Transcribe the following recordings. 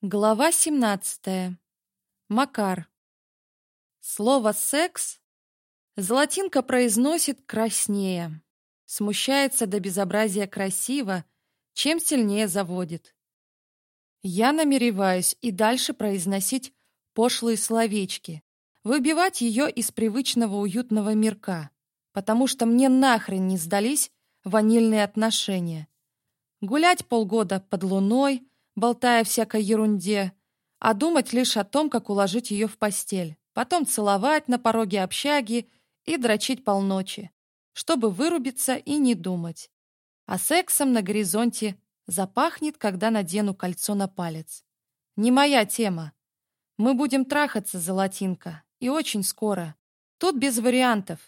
Глава 17. Макар. Слово «секс» Золотинка произносит краснее, смущается до безобразия красиво, чем сильнее заводит. Я намереваюсь и дальше произносить пошлые словечки, выбивать ее из привычного уютного мирка, потому что мне нахрен не сдались ванильные отношения. Гулять полгода под луной — болтая всякой ерунде, а думать лишь о том, как уложить ее в постель, потом целовать на пороге общаги и дрочить полночи, чтобы вырубиться и не думать. А сексом на горизонте запахнет, когда надену кольцо на палец. Не моя тема. Мы будем трахаться, золотинка, и очень скоро. Тут без вариантов.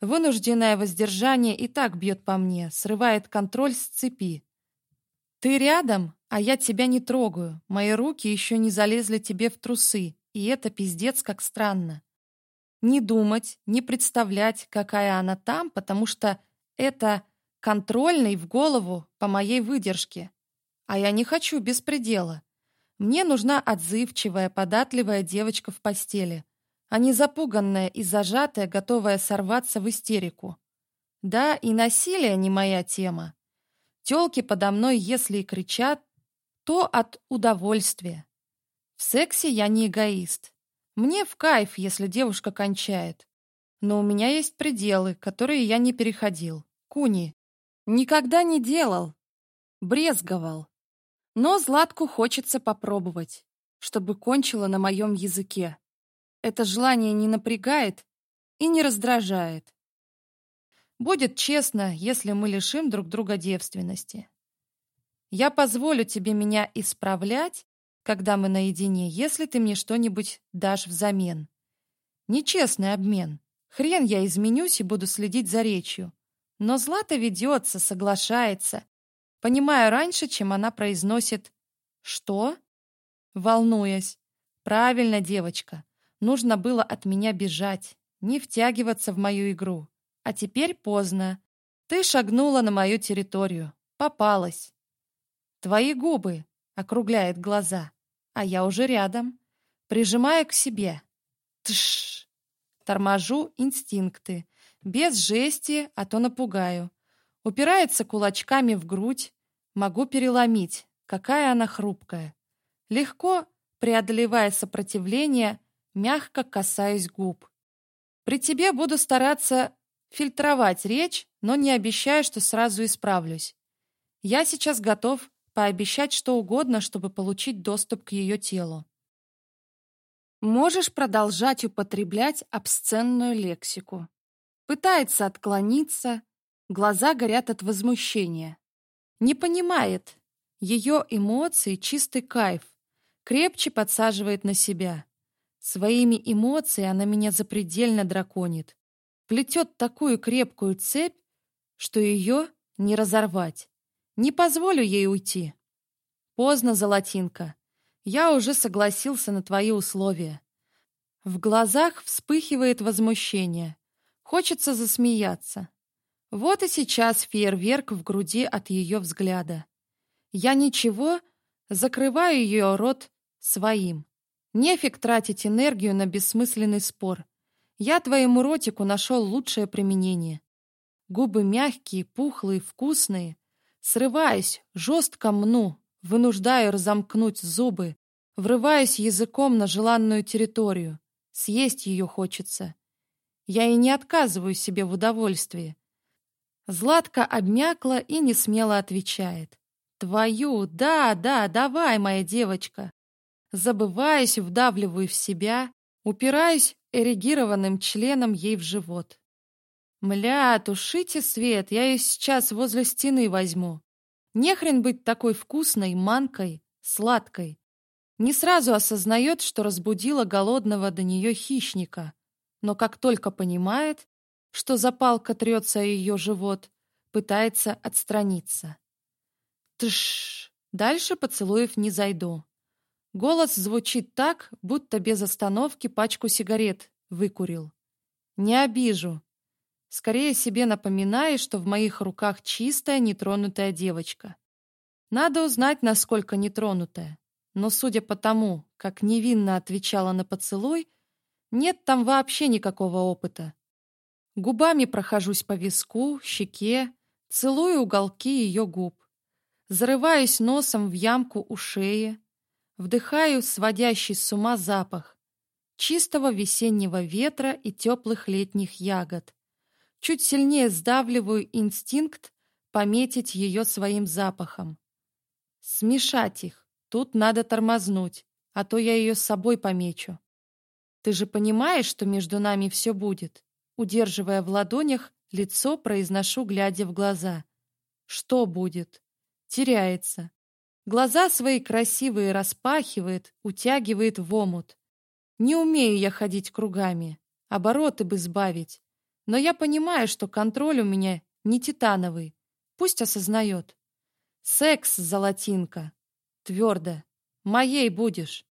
Вынужденное воздержание и так бьет по мне, срывает контроль с цепи. «Ты рядом?» А я тебя не трогаю. Мои руки еще не залезли тебе в трусы. И это пиздец как странно. Не думать, не представлять, какая она там, потому что это контрольный в голову по моей выдержке. А я не хочу беспредела. Мне нужна отзывчивая, податливая девочка в постели, а не запуганная и зажатая, готовая сорваться в истерику. Да, и насилие не моя тема. Тёлки подо мной, если и кричат, то от удовольствия. В сексе я не эгоист. Мне в кайф, если девушка кончает. Но у меня есть пределы, которые я не переходил. Куни. Никогда не делал. Брезговал. Но Златку хочется попробовать, чтобы кончила на моем языке. Это желание не напрягает и не раздражает. Будет честно, если мы лишим друг друга девственности. Я позволю тебе меня исправлять, когда мы наедине, если ты мне что-нибудь дашь взамен. Нечестный обмен. Хрен я изменюсь и буду следить за речью. Но Злата ведется, соглашается. Понимаю раньше, чем она произносит «Что?», волнуясь. «Правильно, девочка. Нужно было от меня бежать, не втягиваться в мою игру. А теперь поздно. Ты шагнула на мою территорию. Попалась. Твои губы!» — округляет глаза. А я уже рядом. прижимая к себе. Тш! Торможу инстинкты. Без жести, а то напугаю. Упирается кулачками в грудь. Могу переломить. Какая она хрупкая. Легко, преодолевая сопротивление, мягко касаюсь губ. При тебе буду стараться фильтровать речь, но не обещаю, что сразу исправлюсь. Я сейчас готов пообещать что угодно, чтобы получить доступ к ее телу. Можешь продолжать употреблять обсценную лексику. Пытается отклониться, глаза горят от возмущения. Не понимает. Ее эмоции — чистый кайф. Крепче подсаживает на себя. Своими эмоциями она меня запредельно драконит. Плетет такую крепкую цепь, что ее не разорвать. Не позволю ей уйти. Поздно, Золотинка. Я уже согласился на твои условия. В глазах вспыхивает возмущение. Хочется засмеяться. Вот и сейчас фейерверк в груди от ее взгляда. Я ничего, закрываю ее рот своим. Нефиг тратить энергию на бессмысленный спор. Я твоему ротику нашел лучшее применение. Губы мягкие, пухлые, вкусные срываясь жестко мну, вынуждаю разомкнуть зубы, врываюсь языком на желанную территорию. Съесть ее хочется. Я и не отказываю себе в удовольствии. Златка обмякла и не смело отвечает. «Твою, да, да, давай, моя девочка!» Забываясь, вдавливаю в себя, упираюсь эрегированным членом ей в живот. Мля, тушите свет, я ее сейчас возле стены возьму. Не хрен быть такой вкусной, манкой, сладкой. Не сразу осознает, что разбудила голодного до нее хищника. Но как только понимает, что запалка трется ее живот, пытается отстраниться. Тш! Дальше поцелуев не зайду. Голос звучит так, будто без остановки пачку сигарет выкурил. Не обижу. Скорее себе напоминая, что в моих руках чистая, нетронутая девочка. Надо узнать, насколько нетронутая. Но судя по тому, как невинно отвечала на поцелуй, нет там вообще никакого опыта. Губами прохожусь по виску, щеке, целую уголки ее губ. Зарываюсь носом в ямку у шеи, вдыхаю сводящий с ума запах чистого весеннего ветра и теплых летних ягод чуть сильнее сдавливаю инстинкт пометить ее своим запахом. Смешать их. Тут надо тормознуть, а то я ее с собой помечу. Ты же понимаешь, что между нами все будет? Удерживая в ладонях, лицо произношу, глядя в глаза. Что будет? Теряется. Глаза свои красивые распахивает, утягивает в омут. Не умею я ходить кругами. Обороты бы сбавить. Но я понимаю, что контроль у меня не титановый. Пусть осознает. Секс, золотинка. Твердо. Моей будешь.